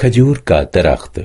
खजूर का दरख्त